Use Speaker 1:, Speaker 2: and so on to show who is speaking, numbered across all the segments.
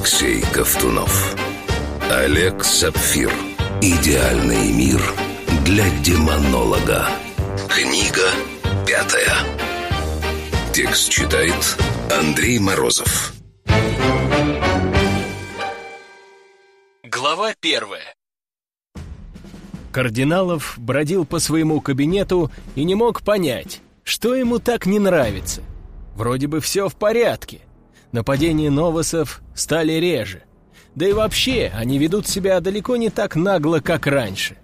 Speaker 1: Алексей Ковтунов. Олег Сапфир. Идеальный мир для демонолога. Книга пятая. Текст читает Андрей Морозов.
Speaker 2: Глава первая. Кардиналов бродил по своему кабинету и не мог понять, что ему так не нравится. Вроде бы все в порядке. Нападения новосов стали реже. Да и вообще, они ведут себя далеко не так нагло, как раньше.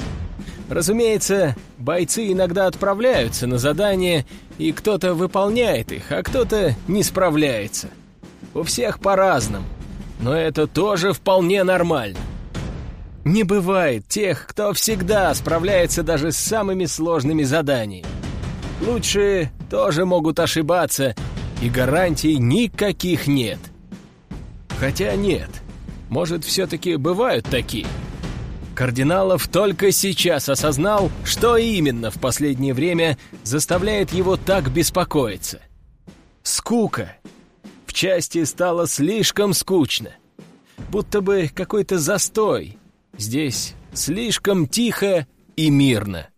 Speaker 2: Разумеется, бойцы иногда отправляются на задания, и кто-то выполняет их, а кто-то не справляется. У всех по-разному, но это тоже вполне нормально. Не бывает тех, кто всегда справляется даже с самыми сложными заданиями. Лучшие тоже могут ошибаться, и гарантий никаких нет. Хотя нет, может, все-таки бывают такие. Кардиналов только сейчас осознал, что именно в последнее время заставляет его так беспокоиться. Скука. В части стало слишком скучно. Будто бы какой-то застой. Здесь слишком тихо и мирно.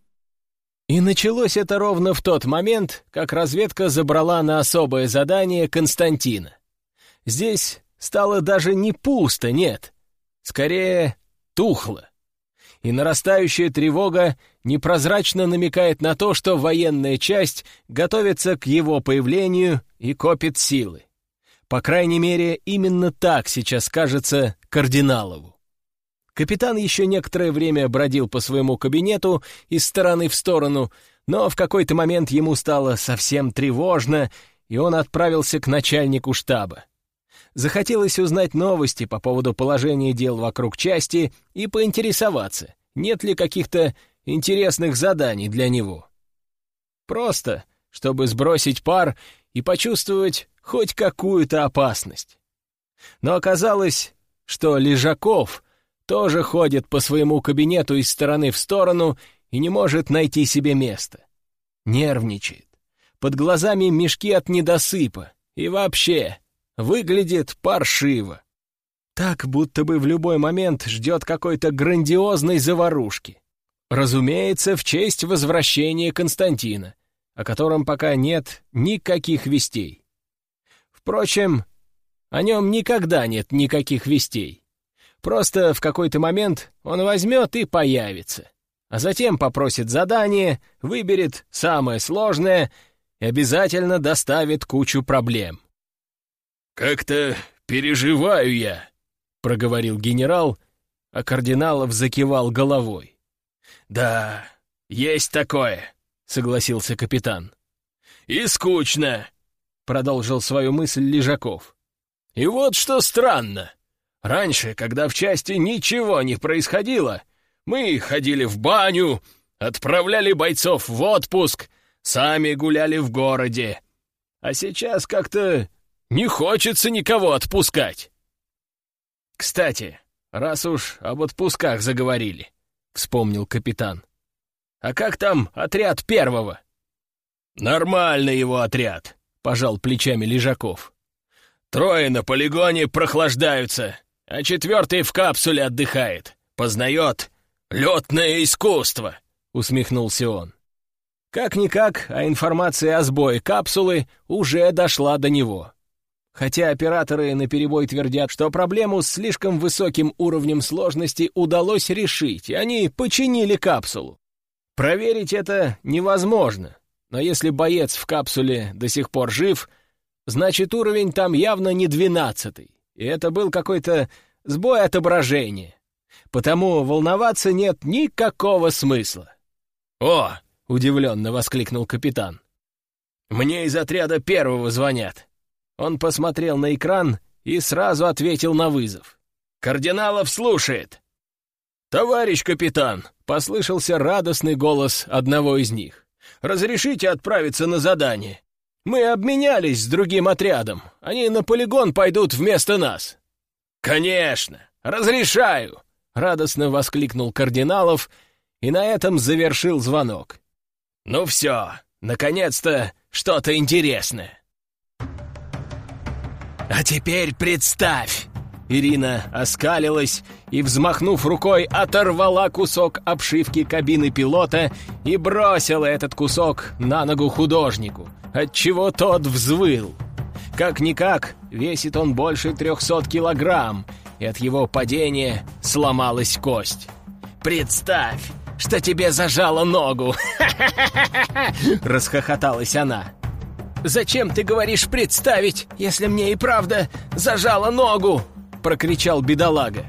Speaker 2: И началось это ровно в тот момент, как разведка забрала на особое задание Константина. Здесь стало даже не пусто, нет. Скорее, тухло. И нарастающая тревога непрозрачно намекает на то, что военная часть готовится к его появлению и копит силы. По крайней мере, именно так сейчас кажется Кардиналову. Капитан еще некоторое время бродил по своему кабинету из стороны в сторону, но в какой-то момент ему стало совсем тревожно, и он отправился к начальнику штаба. Захотелось узнать новости по поводу положения дел вокруг части и поинтересоваться, нет ли каких-то интересных заданий для него. Просто, чтобы сбросить пар и почувствовать хоть какую-то опасность. Но оказалось, что Лежаков — тоже ходит по своему кабинету из стороны в сторону и не может найти себе места. Нервничает. Под глазами мешки от недосыпа. И вообще, выглядит паршиво. Так, будто бы в любой момент ждет какой-то грандиозной заварушки. Разумеется, в честь возвращения Константина, о котором пока нет никаких вестей. Впрочем, о нем никогда нет никаких вестей. Просто в какой-то момент он возьмет и появится. А затем попросит задание, выберет самое сложное и обязательно доставит кучу проблем.
Speaker 3: «Как-то переживаю я», — проговорил генерал, а кардиналов закивал головой.
Speaker 2: «Да, есть такое», — согласился капитан.
Speaker 3: «И скучно», — продолжил свою мысль Лежаков.
Speaker 2: «И вот что странно. Раньше, когда в части ничего не происходило, мы ходили в баню, отправляли бойцов в отпуск, сами гуляли в городе. А сейчас как-то не хочется никого отпускать. Кстати, раз уж об отпусках заговорили, — вспомнил капитан. А как там отряд первого?
Speaker 3: Нормальный его отряд, — пожал плечами Лежаков. Трое на полигоне прохлаждаются, а четвертый в капсуле отдыхает, познает летное искусство», — усмехнулся он.
Speaker 2: Как-никак, а информация о сбое капсулы уже дошла до него. Хотя операторы наперебой твердят, что проблему с слишком высоким уровнем сложности удалось решить, и они починили капсулу. Проверить это невозможно, но если боец в капсуле до сих пор жив, значит уровень там явно не двенадцатый и это был какой-то сбой отображения. Потому волноваться нет никакого смысла.
Speaker 3: «О!» — удивленно воскликнул капитан.
Speaker 2: «Мне из отряда первого звонят». Он посмотрел на экран и сразу ответил на вызов. «Кардиналов слушает». «Товарищ капитан!» — послышался радостный голос одного из них. «Разрешите отправиться на задание? Мы обменялись с другим отрядом. Они на полигон пойдут вместо нас». «Конечно! Разрешаю!» — радостно воскликнул Кардиналов и на этом завершил звонок. «Ну все, наконец-то что-то интересное». «А теперь представь!» Ирина оскалилась и, взмахнув рукой, оторвала кусок обшивки кабины пилота и бросила этот кусок на ногу художнику, отчего тот взвыл. Как-никак, весит он больше трехсот килограмм, и от его падения сломалась кость. «Представь, что тебе зажало ногу!» Расхохоталась она. «Зачем ты говоришь «представить», если мне и правда зажало ногу?» Прокричал бедолага.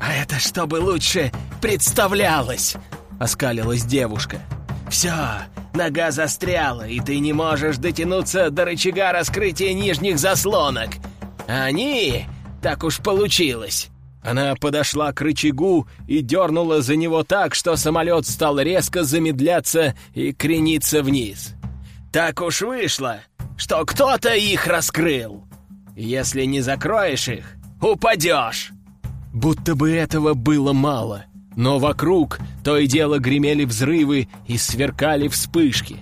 Speaker 2: «А это чтобы лучше представлялось!» Оскалилась девушка. «Все, нога застряла, и ты не можешь дотянуться до рычага раскрытия нижних заслонок. Они... Так уж получилось!» Она подошла к рычагу и дернула за него так, что самолет стал резко замедляться и крениться вниз. Так уж вышло, что кто-то их раскрыл. Если не закроешь их, упадешь. Будто бы этого было мало, но вокруг то и дело гремели взрывы и сверкали вспышки.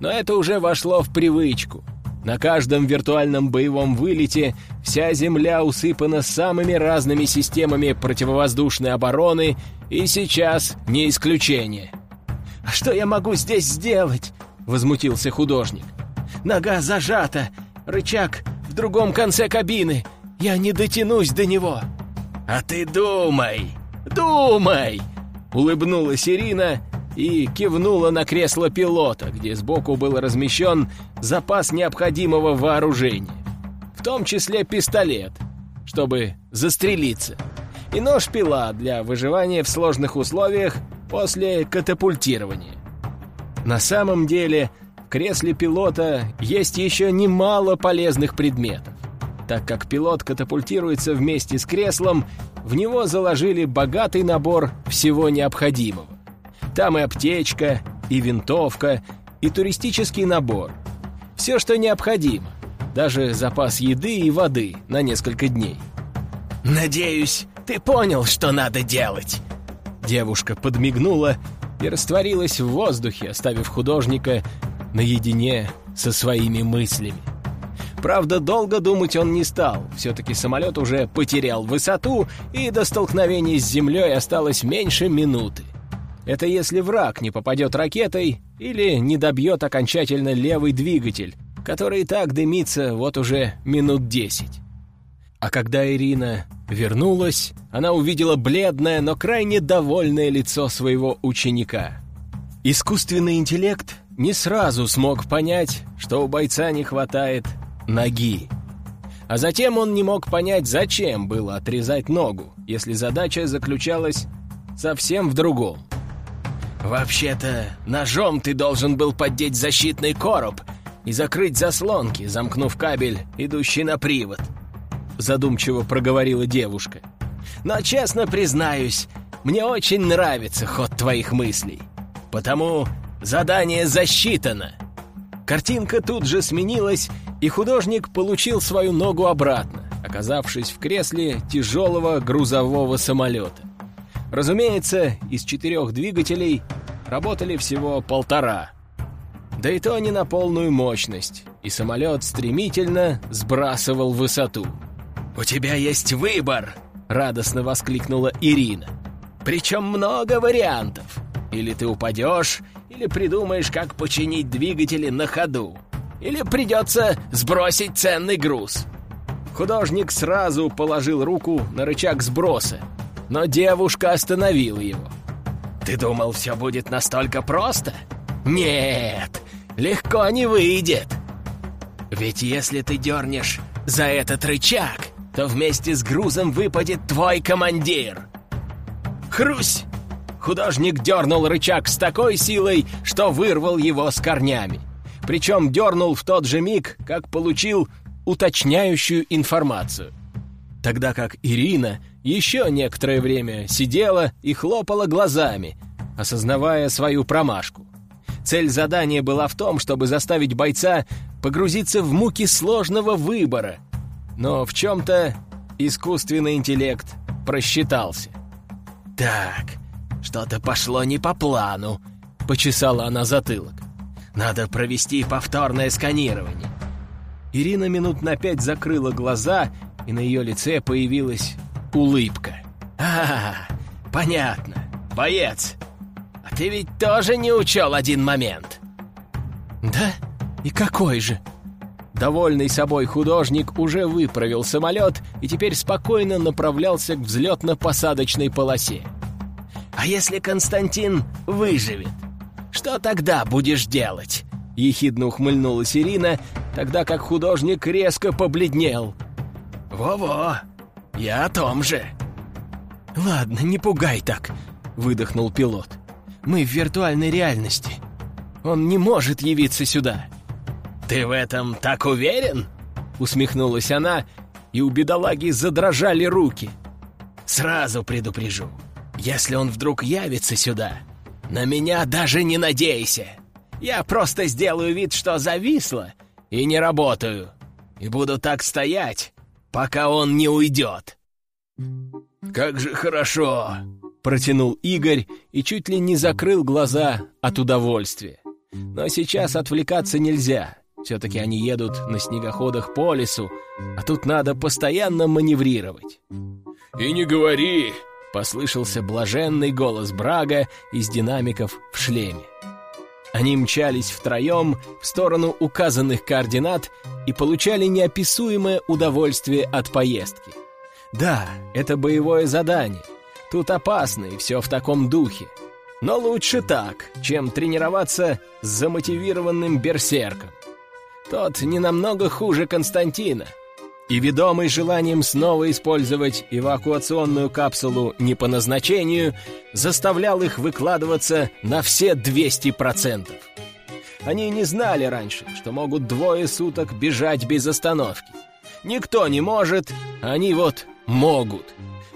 Speaker 2: Но это уже вошло в привычку. На каждом виртуальном боевом вылете вся Земля усыпана самыми разными системами противовоздушной обороны, и сейчас не исключение. «А что я могу здесь сделать?» — возмутился художник. «Нога зажата, рычаг в другом конце кабины. Я не дотянусь до него». «А ты думай, думай!» — улыбнулась Ирина и кивнула на кресло пилота, где сбоку был размещен запас необходимого вооружения. В том числе пистолет, чтобы застрелиться, и нож-пила для выживания в сложных условиях после катапультирования. На самом деле, в кресле пилота есть еще немало полезных предметов. Так как пилот катапультируется вместе с креслом, в него заложили богатый набор всего необходимого. Там и аптечка, и винтовка, и туристический набор. Все, что необходимо. Даже запас еды и воды на несколько дней. «Надеюсь, ты понял, что надо делать!» Девушка подмигнула и растворилась в воздухе, оставив художника наедине со своими мыслями. Правда, долго думать он не стал. Все-таки самолет уже потерял высоту, и до столкновения с землей осталось меньше минуты. Это если враг не попадет ракетой или не добьет окончательно левый двигатель, который и так дымится вот уже минут десять. А когда Ирина вернулась, она увидела бледное, но крайне довольное лицо своего ученика. Искусственный интеллект не сразу смог понять, что у бойца не хватает ноги. А затем он не мог понять, зачем было отрезать ногу, если задача заключалась совсем в другом. «Вообще-то, ножом ты должен был поддеть защитный короб и закрыть заслонки, замкнув кабель, идущий на привод», задумчиво проговорила девушка. «Но честно признаюсь, мне очень нравится ход твоих мыслей. Потому задание засчитано». Картинка тут же сменилась, и художник получил свою ногу обратно, оказавшись в кресле тяжелого грузового самолета. Разумеется, из четырех двигателей работали всего полтора. Да и то не на полную мощность, и самолет стремительно сбрасывал высоту. «У тебя есть выбор!» — радостно воскликнула Ирина. «Причем много вариантов. Или ты упадешь, или придумаешь, как починить двигатели на ходу. Или придется сбросить ценный груз». Художник сразу положил руку на рычаг сброса, но девушка остановила его. «Ты думал, все будет настолько просто? Нет, легко не выйдет. Ведь если ты дернешь за этот рычаг, то вместе с грузом выпадет твой командир. Хрусь! Художник дернул рычаг с такой силой, что вырвал его с корнями. Причем дернул в тот же миг, как получил уточняющую информацию. Тогда как Ирина еще некоторое время сидела и хлопала глазами, осознавая свою промашку. Цель задания была в том, чтобы заставить бойца погрузиться в муки сложного выбора но в чем-то искусственный интеллект просчитался. «Так, что-то пошло не по плану», — почесала она затылок. «Надо провести повторное сканирование». Ирина минут на пять закрыла глаза и на ее лице появилась улыбка.
Speaker 3: «А, понятно. Боец. А ты ведь тоже не учел один момент».
Speaker 2: «Да? И какой же?» Довольный собой художник уже выправил самолет и теперь спокойно направлялся к взлетно-посадочной полосе.
Speaker 3: «А если Константин выживет? Что тогда будешь делать?»
Speaker 2: Ехидно ухмыльнулась Ирина, тогда как художник резко побледнел.
Speaker 3: «Во-во, я о том же».
Speaker 2: «Ладно, не пугай так», — выдохнул пилот. «Мы в виртуальной реальности. Он не может явиться сюда».
Speaker 3: «Ты в этом так уверен?»
Speaker 2: Усмехнулась она, и у бедолаги задрожали руки.
Speaker 3: «Сразу предупрежу, если он вдруг явится сюда, на меня даже не надейся. Я просто сделаю вид, что зависло, и не работаю, и буду так стоять, пока он не уйдет».
Speaker 2: «Как же хорошо!» — протянул Игорь и чуть ли не закрыл глаза от удовольствия. Но сейчас отвлекаться нельзя. Все-таки они едут на снегоходах по лесу, а тут надо постоянно маневрировать.
Speaker 3: «И не говори!»
Speaker 2: — послышался блаженный голос Брага из динамиков в шлеме. Они мчались втроем в сторону указанных координат и получали неописуемое удовольствие от поездки. Да, это боевое задание. Тут опасно, и все в таком духе. Но лучше так, чем тренироваться с замотивированным берсерком. Тот не намного хуже Константина. И ведомый желанием снова использовать эвакуационную капсулу не по назначению, заставлял их выкладываться на все 200%. Они не знали раньше, что могут двое суток бежать без остановки. Никто не может, они вот могут.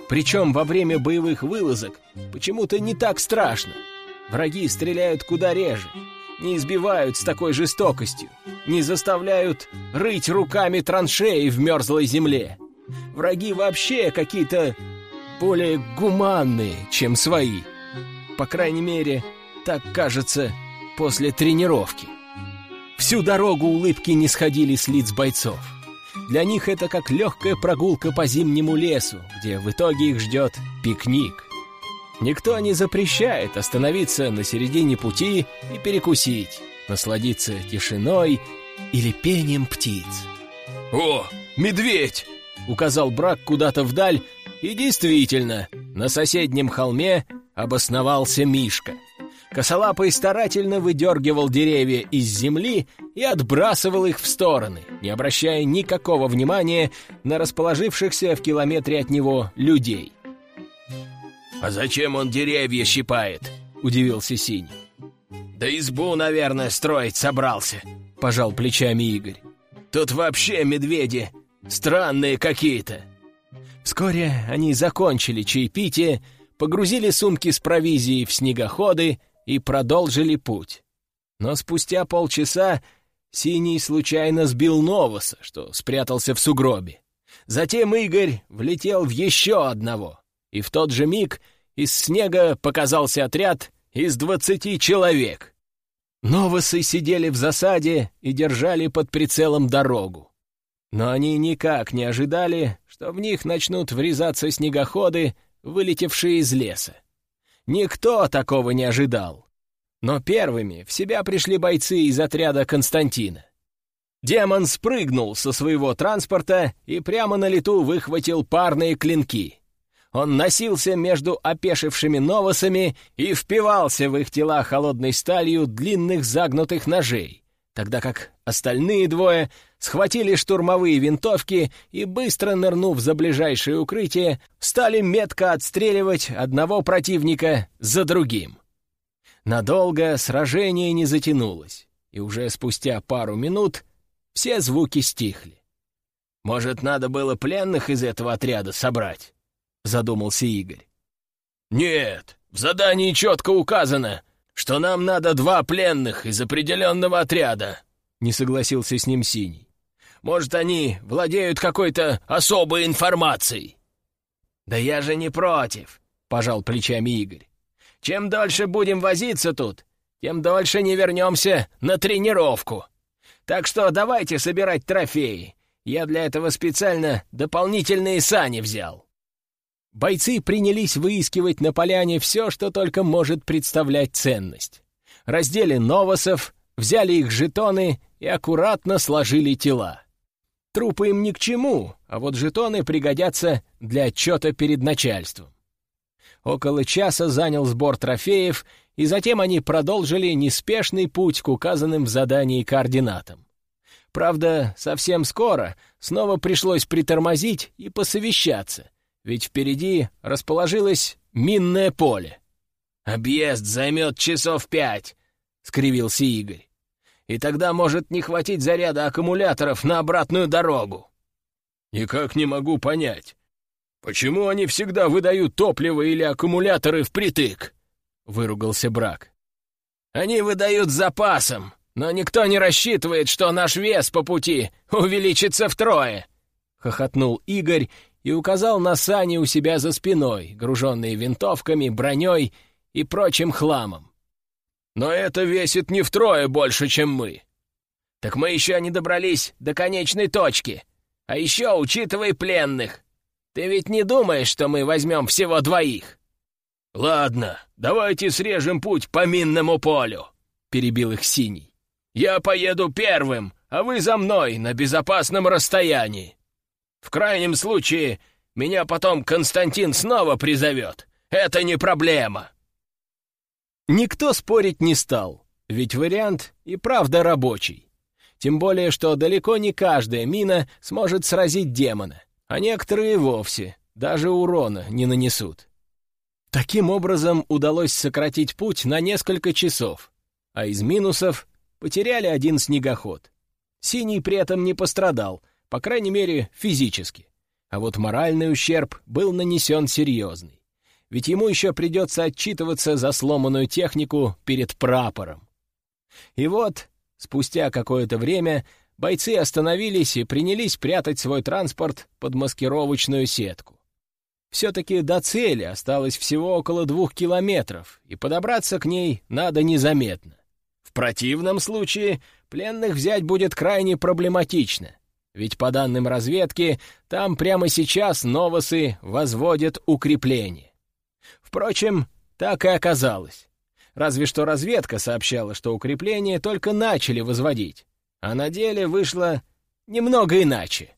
Speaker 2: Причем во время боевых вылазок почему-то не так страшно. Враги стреляют куда реже, не избивают с такой жестокостью, не заставляют рыть руками траншеи в мерзлой земле. Враги вообще какие-то более гуманные, чем свои. По крайней мере, так кажется после тренировки. Всю дорогу улыбки не сходили с лиц бойцов. Для них это как легкая прогулка по зимнему лесу, где в итоге их ждет пикник. Никто не запрещает остановиться на середине пути и перекусить, насладиться тишиной или пением птиц.
Speaker 3: «О, медведь!»
Speaker 2: — указал Брак куда-то вдаль, и действительно, на соседнем холме обосновался Мишка. Косолапый старательно выдергивал деревья из земли и отбрасывал их в стороны, не обращая никакого внимания на расположившихся в километре от него людей.
Speaker 3: «А зачем он деревья щипает?» — удивился Синий. «Да избу, наверное, строить собрался», — пожал плечами Игорь. «Тут вообще медведи странные какие-то».
Speaker 2: Вскоре они закончили чаепитие, погрузили сумки с провизией в снегоходы и продолжили путь. Но спустя полчаса Синий случайно сбил Новоса, что спрятался в сугробе. Затем Игорь влетел в еще одного и в тот же миг из снега показался отряд из двадцати человек. Новосы сидели в засаде и держали под прицелом дорогу. Но они никак не ожидали, что в них начнут врезаться снегоходы, вылетевшие из леса. Никто такого не ожидал. Но первыми в себя пришли бойцы из отряда Константина. Демон спрыгнул со своего транспорта и прямо на лету выхватил парные клинки. Он носился между опешившими новосами и впивался в их тела холодной сталью длинных загнутых ножей, тогда как остальные двое схватили штурмовые винтовки и, быстро нырнув за ближайшее укрытие, стали метко отстреливать одного противника за другим. Надолго сражение не затянулось, и уже спустя пару минут все звуки стихли. Может, надо было пленных из этого отряда собрать? — задумался Игорь.
Speaker 3: «Нет, в задании четко указано, что нам надо два пленных из определенного отряда», — не согласился с ним Синий. «Может, они владеют какой-то особой информацией?»
Speaker 2: «Да я же не против», — пожал плечами Игорь. «Чем дольше будем возиться тут, тем дольше не вернемся на тренировку. Так что давайте собирать трофеи.
Speaker 3: Я для этого специально дополнительные сани взял».
Speaker 2: Бойцы принялись выискивать на поляне все, что только может представлять ценность. Раздели новосов, взяли их жетоны и аккуратно сложили тела. Трупы им ни к чему, а вот жетоны пригодятся для отчета перед начальством. Около часа занял сбор трофеев, и затем они продолжили неспешный путь к указанным в задании координатам. Правда, совсем скоро снова пришлось притормозить и посовещаться, ведь впереди расположилось минное поле.
Speaker 3: «Объезд займет часов пять», — скривился Игорь и тогда может не хватить заряда аккумуляторов на обратную дорогу.
Speaker 2: Никак не могу понять, почему они всегда выдают топливо или аккумуляторы впритык? Выругался Брак.
Speaker 3: Они выдают запасом, но никто не рассчитывает, что наш вес по пути увеличится втрое. Хохотнул Игорь и указал на сани у себя за спиной, груженные винтовками, броней и прочим хламом.
Speaker 2: Но это весит не втрое больше, чем мы.
Speaker 3: Так мы еще не добрались до конечной точки. А еще учитывай пленных. Ты ведь не думаешь, что мы возьмем всего двоих?
Speaker 2: Ладно, давайте срежем путь по минному полю, перебил их Синий. Я поеду первым, а вы за мной на безопасном расстоянии. В крайнем случае, меня потом Константин снова призовет. Это не проблема. Никто спорить не стал, ведь вариант и правда рабочий. Тем более, что далеко не каждая мина сможет сразить демона, а некоторые вовсе даже урона не нанесут. Таким образом удалось сократить путь на несколько часов, а из минусов потеряли один снегоход. Синий при этом не пострадал, по крайней мере, физически. А вот моральный ущерб был нанесен серьезный ведь ему еще придется отчитываться за сломанную технику перед прапором. И вот, спустя какое-то время, бойцы остановились и принялись прятать свой транспорт под маскировочную сетку. Все-таки до цели осталось всего около двух километров, и подобраться к ней надо незаметно. В противном случае пленных взять будет крайне проблематично, ведь по данным разведки, там прямо сейчас новосы возводят укрепления. Впрочем, так и оказалось. Разве что разведка сообщала, что укрепления только начали возводить, а на деле вышло немного иначе.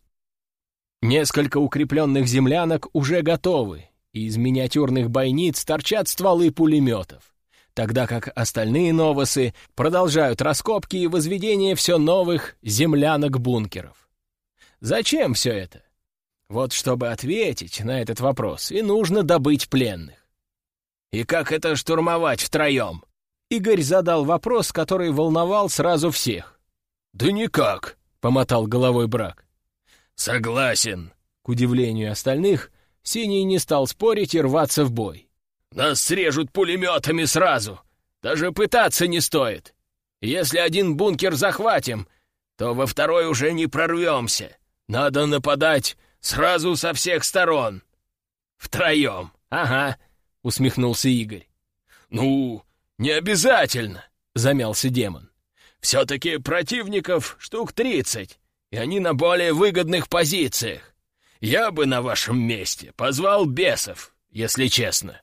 Speaker 2: Несколько укрепленных землянок уже готовы, и из миниатюрных бойниц торчат стволы пулеметов, тогда как остальные новосы продолжают раскопки и возведение все новых землянок-бункеров. Зачем все это? Вот чтобы ответить на этот вопрос, и нужно добыть пленных.
Speaker 3: «И как это штурмовать втроем?»
Speaker 2: Игорь задал вопрос, который волновал сразу всех.
Speaker 3: «Да никак», — помотал головой брак. «Согласен».
Speaker 2: К удивлению остальных, Синий не стал спорить и рваться в бой.
Speaker 3: «Нас срежут пулеметами сразу. Даже пытаться не стоит. Если один бункер захватим, то во второй уже не прорвемся. Надо нападать сразу со всех сторон. Втроем, ага». — усмехнулся Игорь.
Speaker 2: «Ну, не обязательно», — замялся демон.
Speaker 3: «Все-таки противников штук тридцать, и они на более выгодных позициях. Я бы на вашем месте позвал бесов, если честно».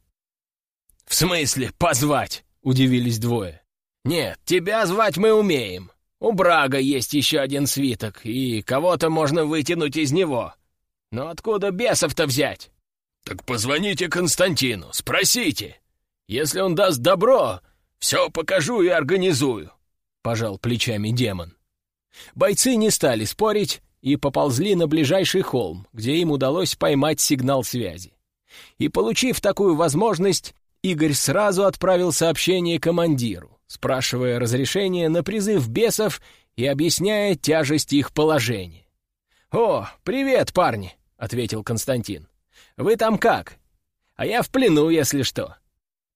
Speaker 2: «В смысле позвать?» — удивились двое.
Speaker 3: «Нет, тебя звать мы умеем. У Брага есть еще один свиток, и кого-то можно вытянуть из него. Но откуда бесов-то взять?»
Speaker 2: «Так позвоните Константину, спросите. Если он даст добро, все покажу и организую», — пожал плечами демон. Бойцы не стали спорить и поползли на ближайший холм, где им удалось поймать сигнал связи. И, получив такую возможность, Игорь сразу отправил сообщение командиру, спрашивая разрешение на призыв бесов и объясняя тяжесть их положения. «О, привет, парни!» — ответил Константин. Вы там как? А я в плену, если что.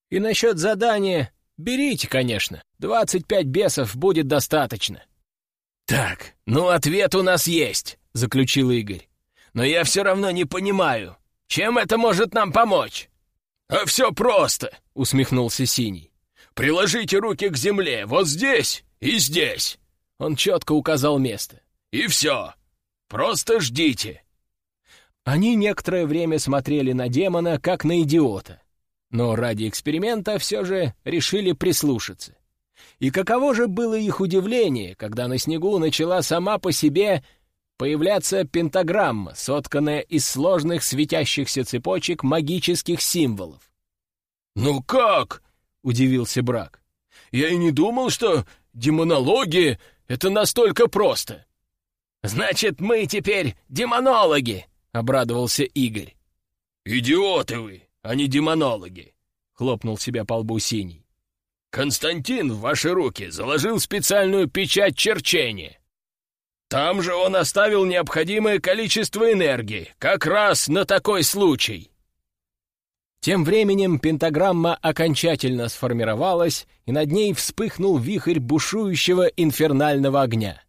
Speaker 2: И насчет задания берите, конечно. Двадцать пять бесов будет достаточно».
Speaker 3: «Так, ну ответ у нас есть», — заключил Игорь. «Но я все равно не понимаю, чем это может нам помочь?»
Speaker 2: «А все просто», — усмехнулся Синий. «Приложите руки к земле, вот здесь и здесь». Он четко указал место. «И все.
Speaker 3: Просто ждите!»
Speaker 2: Они некоторое время смотрели на демона, как на идиота, но ради эксперимента все же решили прислушаться. И каково же было их удивление, когда на снегу начала сама по себе появляться пентаграмма, сотканная из сложных светящихся цепочек магических символов.
Speaker 3: «Ну как?» — удивился Брак. «Я и не думал, что демонология — это настолько просто».
Speaker 4: «Значит, мы теперь демонологи!» — обрадовался Игорь.
Speaker 3: «Идиоты вы, а не демонологи!» — хлопнул себя по лбу Синий. «Константин в ваши руки заложил специальную печать черчения. Там же он оставил необходимое количество энергии, как раз на такой случай».
Speaker 2: Тем временем пентаграмма окончательно сформировалась, и над ней вспыхнул вихрь бушующего инфернального огня.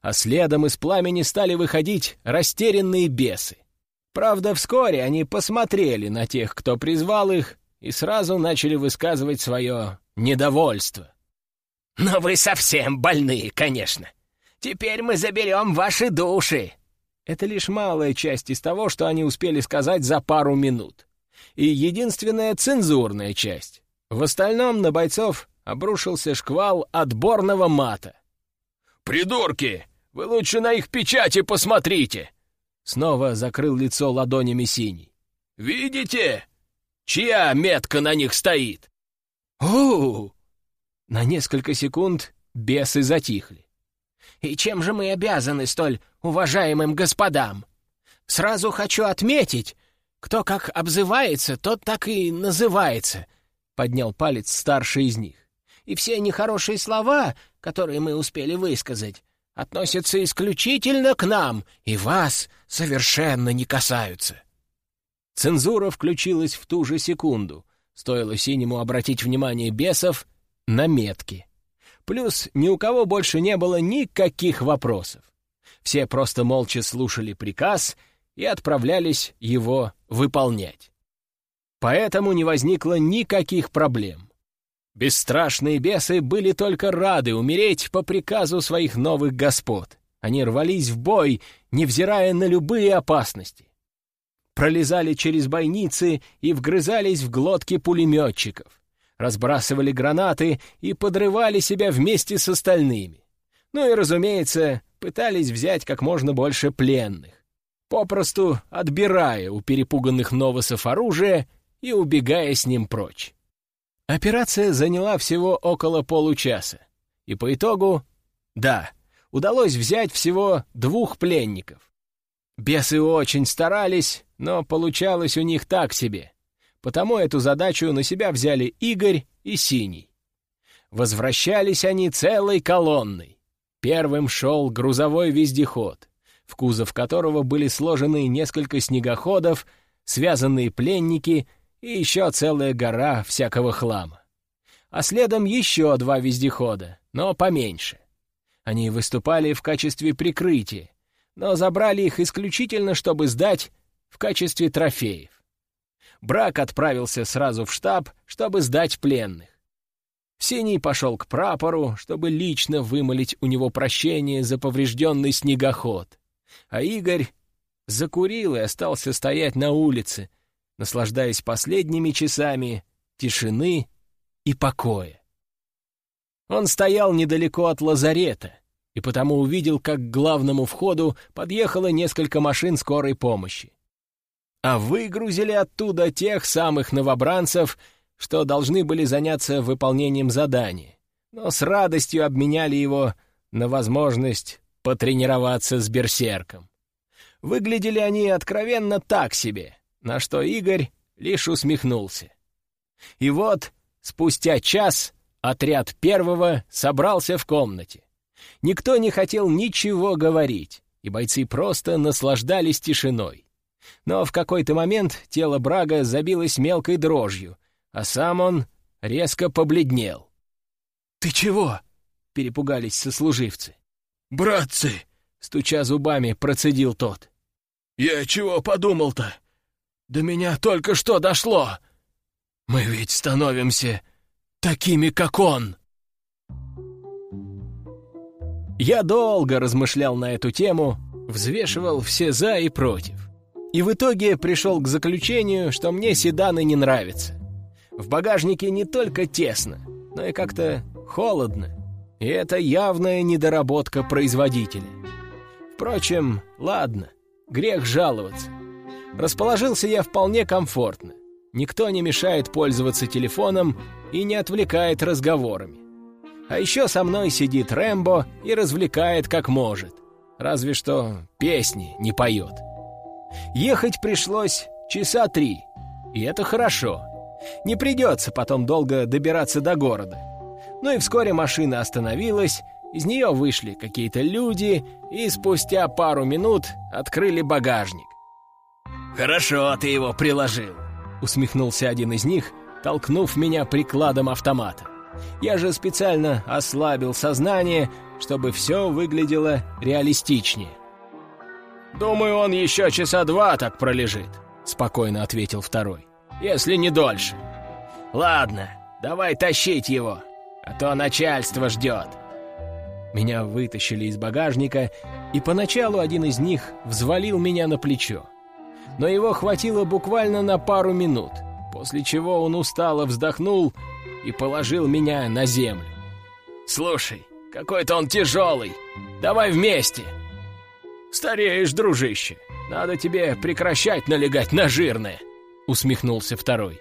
Speaker 2: А следом из пламени стали выходить растерянные бесы. Правда, вскоре они посмотрели на тех, кто призвал их, и сразу начали высказывать свое недовольство.
Speaker 4: «Но вы совсем больные, конечно. Теперь мы заберем ваши души!»
Speaker 2: Это лишь малая часть из того, что они успели сказать за пару минут и единственная цензурная часть. В остальном на бойцов обрушился шквал отборного мата.
Speaker 3: «Придурки! Вы лучше на их печати посмотрите!»
Speaker 2: Снова закрыл лицо ладонями синий.
Speaker 3: «Видите? Чья метка на них стоит?»
Speaker 2: у На несколько секунд бесы затихли.
Speaker 4: «И чем же мы обязаны столь уважаемым господам? Сразу хочу отметить, кто как обзывается, тот так и называется», — поднял палец старший из них. «И все нехорошие слова, которые мы успели высказать, относятся исключительно к нам, и вас совершенно не касаются».
Speaker 2: Цензура включилась в ту же секунду. Стоило синему обратить внимание бесов на метки. Плюс ни у кого больше не было никаких вопросов. Все просто молча слушали приказ и отправлялись его выполнять. Поэтому не возникло никаких проблем. Бесстрашные бесы были только рады умереть по приказу своих новых господ. Они рвались в бой, невзирая на любые опасности. Пролезали через бойницы и вгрызались в глотки пулеметчиков. Разбрасывали гранаты и подрывали себя вместе с остальными. Ну и, разумеется, пытались взять как можно больше пленных попросту отбирая у перепуганных новосов оружие и убегая с ним прочь. Операция заняла всего около получаса, и по итогу, да, удалось взять всего двух пленников. Бесы очень старались, но получалось у них так себе, потому эту задачу на себя взяли Игорь и Синий. Возвращались они целой колонной. Первым шел грузовой вездеход в кузов которого были сложены несколько снегоходов, связанные пленники и еще целая гора всякого хлама. А следом еще два вездехода, но поменьше. Они выступали в качестве прикрытия, но забрали их исключительно, чтобы сдать в качестве трофеев. Брак отправился сразу в штаб, чтобы сдать пленных. Синий пошел к прапору, чтобы лично вымолить у него прощение за поврежденный снегоход а Игорь закурил и остался стоять на улице, наслаждаясь последними часами тишины и покоя. Он стоял недалеко от лазарета и потому увидел, как к главному входу подъехало несколько машин скорой помощи. А выгрузили оттуда тех самых новобранцев, что должны были заняться выполнением задания, но с радостью обменяли его на возможность потренироваться с берсерком. Выглядели они откровенно так себе, на что Игорь лишь усмехнулся. И вот, спустя час, отряд первого собрался в комнате. Никто не хотел ничего говорить, и бойцы просто наслаждались тишиной. Но в какой-то момент тело Брага забилось мелкой дрожью, а сам он резко побледнел. «Ты чего?» — перепугались сослуживцы.
Speaker 3: «Братцы!»
Speaker 2: — стуча зубами, процедил тот.
Speaker 3: «Я чего подумал-то? До меня только что дошло. Мы ведь становимся такими, как он!»
Speaker 2: Я долго размышлял на эту тему, Взвешивал все «за» и «против». И в итоге пришел к заключению, что мне седаны не нравятся. В багажнике не только тесно, но и как-то холодно. И это явная недоработка производителя. Впрочем, ладно, грех жаловаться. Расположился я вполне комфортно. Никто не мешает пользоваться телефоном и не отвлекает разговорами. А еще со мной сидит Рэмбо и развлекает как может. Разве что песни не поет. Ехать пришлось часа три, и это хорошо. Не придется потом долго добираться до города. Ну и вскоре машина остановилась, из нее вышли какие-то люди и спустя пару минут открыли багажник.
Speaker 3: «Хорошо ты его приложил», —
Speaker 2: усмехнулся один из них, толкнув меня прикладом автомата. Я же специально ослабил сознание, чтобы все выглядело реалистичнее.
Speaker 3: «Думаю, он еще часа два так пролежит», — спокойно ответил второй. «Если не дольше. Ладно, давай тащить его, а то начальство ждет».
Speaker 2: Меня вытащили из багажника, и поначалу один из них взвалил меня на плечо. Но его хватило буквально на пару минут, после чего он устало вздохнул и положил меня на землю.
Speaker 3: «Слушай, какой-то он тяжелый. Давай вместе!» «Стареешь, дружище. Надо тебе прекращать налегать на жирное!» Усмехнулся второй.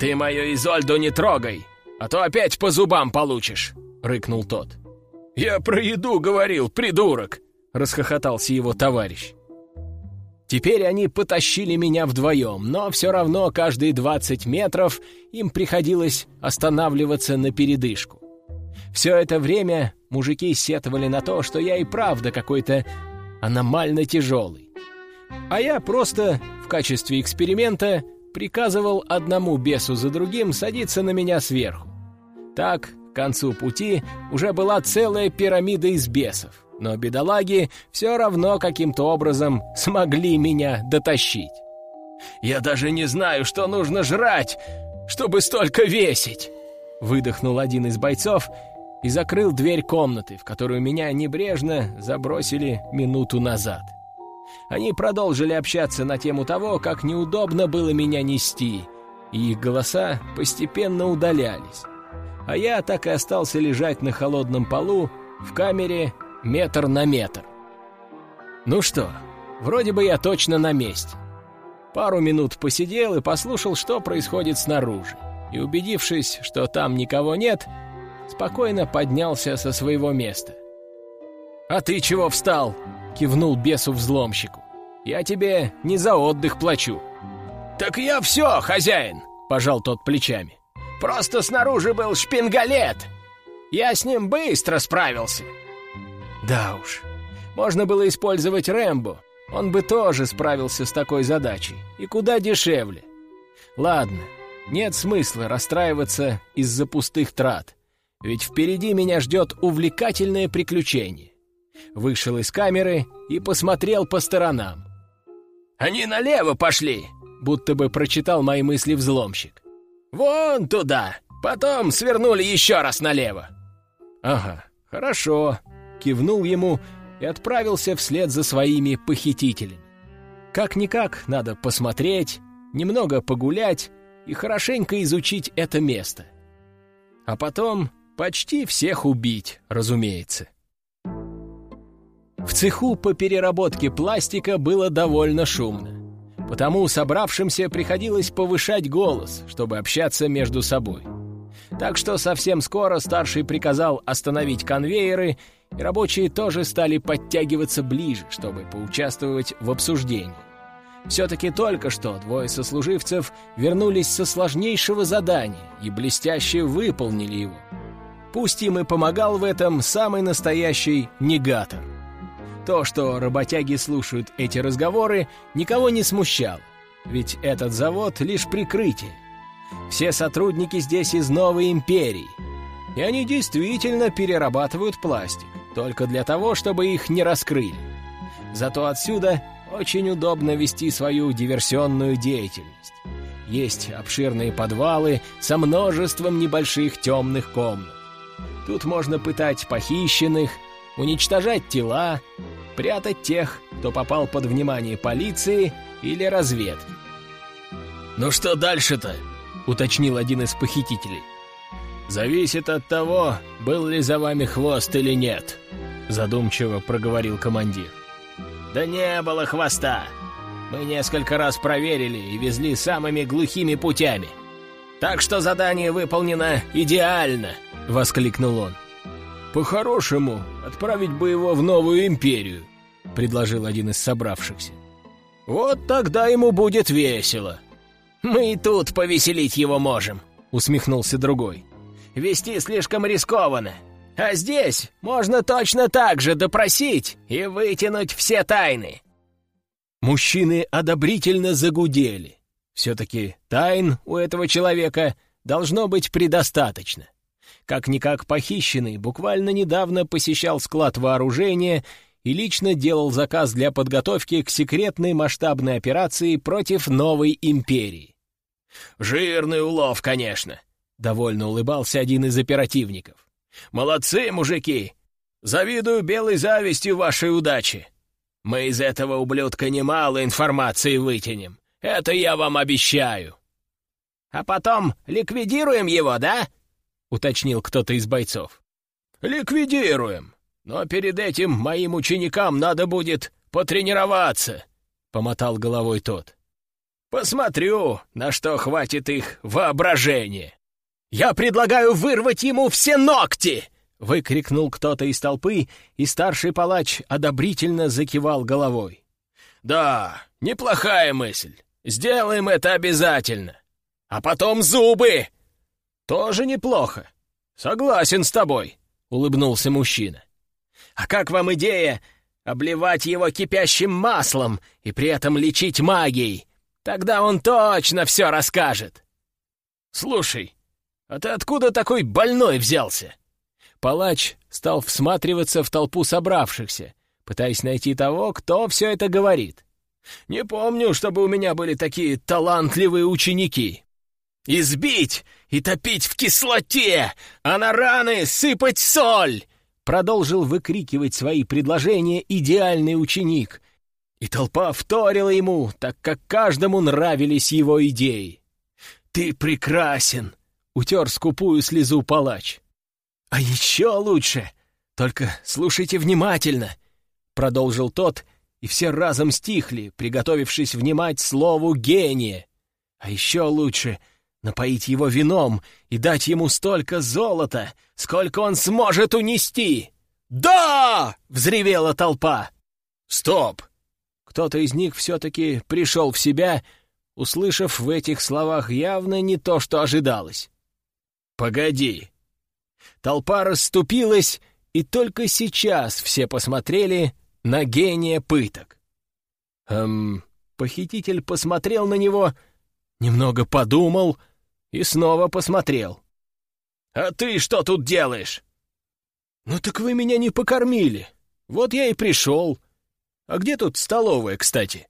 Speaker 3: «Ты мою Изольду не трогай, а то опять по зубам получишь!» Рыкнул тот. «Я про еду говорил, придурок!» Расхохотался его товарищ.
Speaker 2: Теперь они потащили меня вдвоем, но все равно каждые 20 метров им приходилось останавливаться на передышку. Все это время мужики сетовали на то, что я и правда какой-то аномально тяжелый. А я просто в качестве эксперимента приказывал одному бесу за другим садиться на меня сверху. Так, к концу пути уже была целая пирамида из бесов, но бедолаги все равно каким-то образом смогли меня дотащить.
Speaker 3: «Я даже не знаю, что нужно жрать, чтобы столько весить!»
Speaker 2: Выдохнул один из бойцов и закрыл дверь комнаты, в которую меня небрежно забросили минуту назад. Они продолжили общаться на тему того, как неудобно было меня нести, и их голоса постепенно удалялись. А я так и остался лежать на холодном полу в камере метр на метр. Ну что, вроде бы я точно на месте. Пару минут посидел и послушал, что происходит снаружи. И убедившись, что там никого нет, спокойно поднялся со своего места. «А ты чего встал?» — кивнул бесу-взломщику. «Я тебе не за отдых плачу».
Speaker 3: «Так я все, хозяин!» — пожал тот плечами. «Просто снаружи был шпингалет. Я с ним быстро справился».
Speaker 2: Да уж, можно было использовать Рэмбо. Он бы тоже справился с такой задачей. И куда дешевле. Ладно, нет смысла расстраиваться из-за пустых трат. Ведь впереди меня ждет увлекательное приключение. Вышел из камеры и посмотрел по сторонам.
Speaker 3: «Они налево пошли!» Будто бы прочитал мои мысли взломщик. «Вон туда! Потом свернули еще раз налево!»
Speaker 2: «Ага, хорошо!» Кивнул ему и отправился вслед за своими похитителями. Как-никак надо посмотреть, немного погулять и хорошенько изучить это место. А потом Почти всех убить, разумеется. В цеху по переработке пластика было довольно шумно. Потому собравшимся приходилось повышать голос, чтобы общаться между собой. Так что совсем скоро старший приказал остановить конвейеры, и рабочие тоже стали подтягиваться ближе, чтобы поучаствовать в обсуждении. Все-таки только что двое сослуживцев вернулись со сложнейшего задания и блестяще выполнили его. Пусть им и помогал в этом самый настоящий негатор. То, что работяги слушают эти разговоры, никого не смущало, ведь этот завод — лишь прикрытие. Все сотрудники здесь из новой империи, и они действительно перерабатывают пластик, только для того, чтобы их не раскрыли. Зато отсюда очень удобно вести свою диверсионную деятельность. Есть обширные подвалы со множеством небольших темных комнат. Тут можно пытать похищенных, уничтожать тела,
Speaker 5: прятать тех, кто попал под внимание полиции или разведки.
Speaker 6: «Ну что дальше-то?»
Speaker 5: — уточнил один из похитителей.
Speaker 6: «Зависит от того, был ли за вами хвост или нет», — задумчиво проговорил командир.
Speaker 2: «Да не было хвоста. Мы несколько раз проверили и везли самыми глухими путями. Так что задание выполнено идеально!» — воскликнул он.
Speaker 5: «По-хорошему, отправить бы его в новую империю», — предложил один из собравшихся.
Speaker 2: «Вот тогда ему будет весело. Мы и тут повеселить его можем», — усмехнулся другой вести слишком рискованно. А здесь можно точно так же допросить и вытянуть все тайны».
Speaker 5: Мужчины одобрительно загудели. Все-таки тайн у этого человека должно быть предостаточно. Как-никак похищенный буквально недавно посещал склад вооружения и лично делал заказ для подготовки к секретной масштабной операции против новой империи.
Speaker 2: «Жирный улов, конечно», —
Speaker 5: довольно улыбался один из оперативников.
Speaker 2: «Молодцы, мужики! Завидую белой завистью вашей удачи. Мы из этого ублюдка немало информации вытянем. Это я вам обещаю». «А потом ликвидируем его, да?» — уточнил кто-то из бойцов.
Speaker 6: «Ликвидируем. Но перед этим моим ученикам надо будет потренироваться», — помотал головой тот.
Speaker 2: «Посмотрю, на что хватит их воображения». «Я предлагаю вырвать ему все ногти!» — выкрикнул кто-то из толпы, и старший палач одобрительно закивал головой.
Speaker 6: «Да, неплохая мысль. Сделаем это обязательно.
Speaker 2: А потом зубы!»
Speaker 6: «Тоже неплохо. Согласен с тобой», — улыбнулся мужчина.
Speaker 2: «А как вам идея обливать его кипящим маслом и при этом лечить магией? Тогда он точно все расскажет».
Speaker 6: «Слушай, «А ты откуда такой больной взялся?»
Speaker 5: Палач стал всматриваться в толпу собравшихся, пытаясь найти того, кто все это говорит.
Speaker 6: «Не помню, чтобы у меня были такие талантливые ученики».
Speaker 2: «Избить и топить в кислоте, а на раны сыпать соль!» Продолжил выкрикивать свои предложения идеальный ученик. И толпа вторила ему, так как каждому нравились его идеи. «Ты прекрасен! утер скупую слезу палач. «А еще лучше! Только слушайте внимательно!» Продолжил тот, и все разом стихли, приготовившись внимать слову «гения». «А еще лучше напоить его вином и дать ему столько золота, сколько он сможет унести!» «Да!» — взревела толпа.
Speaker 6: «Стоп!»
Speaker 5: Кто-то из них все-таки пришел в себя, услышав в этих словах явно не то, что ожидалось.
Speaker 6: «Погоди!»
Speaker 5: Толпа расступилась, и только сейчас все посмотрели на гения пыток. Эм, похититель посмотрел на него, немного подумал и снова посмотрел.
Speaker 6: «А ты что тут делаешь?»
Speaker 5: «Ну так вы меня не покормили. Вот я и пришел. А где тут столовая, кстати?»